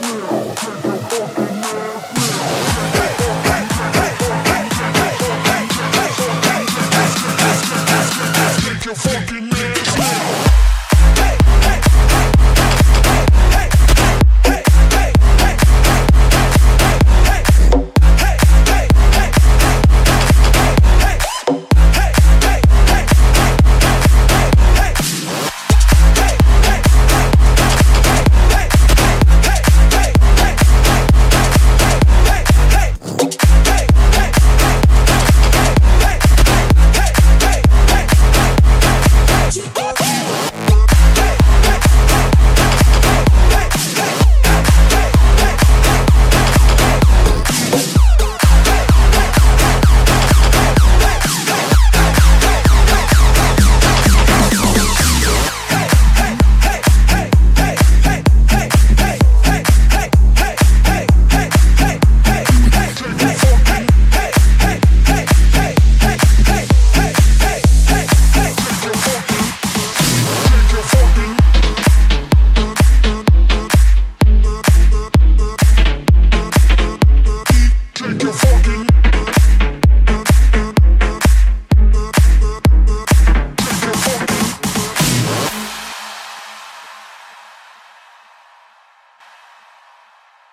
Mm.